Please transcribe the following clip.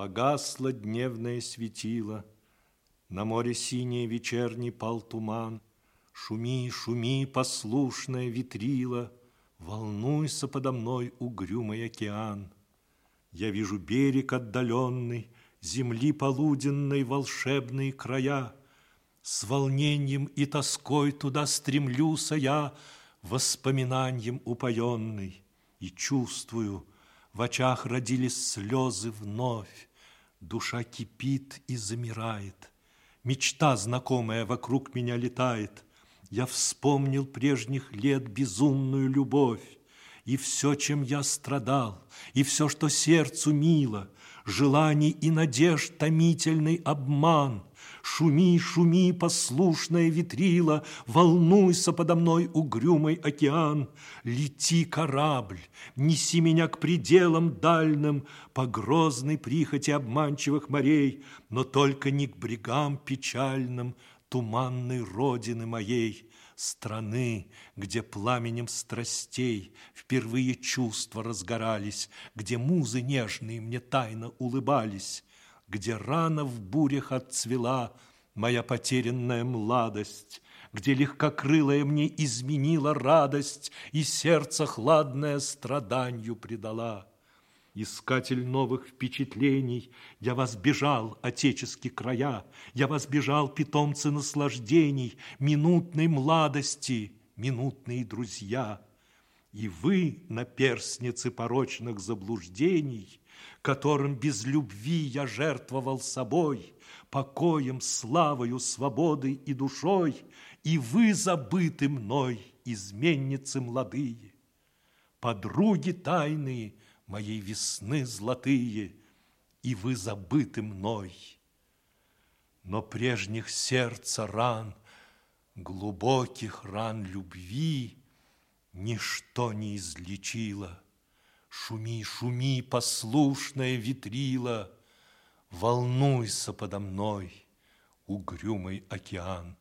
Погасло дневное светило, На море синее вечерний пал туман. Шуми, шуми, послушная ветрила, Волнуйся подо мной, угрюмый океан. Я вижу берег отдаленный, Земли полуденной волшебные края. С волнением и тоской туда стремлюся я, Воспоминанием упоенный, И чувствую, в очах родились слезы вновь, Душа кипит и замирает, Мечта знакомая вокруг меня летает. Я вспомнил прежних лет безумную любовь, И все, чем я страдал, и все, что сердцу мило, Желаний и надежд томительный обман — Шуми, шуми, послушная ветрила, Волнуйся подо мной, угрюмый океан. Лети, корабль, неси меня к пределам дальним, По грозной прихоти обманчивых морей, Но только не к брегам печальным Туманной родины моей, Страны, где пламенем страстей Впервые чувства разгорались, Где музы нежные мне тайно улыбались, где рано в бурях отцвела моя потерянная младость, где легкокрылая мне изменила радость и сердце хладное страданию предала. Искатель новых впечатлений, я вас бежал, отеческие края, я вас бежал, питомцы наслаждений, минутной младости, минутные друзья. И вы, на перстнице порочных заблуждений, которым без любви я жертвовал собой, покоем, славою, свободой и душой, и вы забыты мной, изменницы молодые, подруги тайные моей весны золотые, и вы забыты мной. Но прежних сердца ран, глубоких ран любви, ничто не излечило. Шуми, шуми, послушная ветрила, Волнуйся подо мной, угрюмый океан.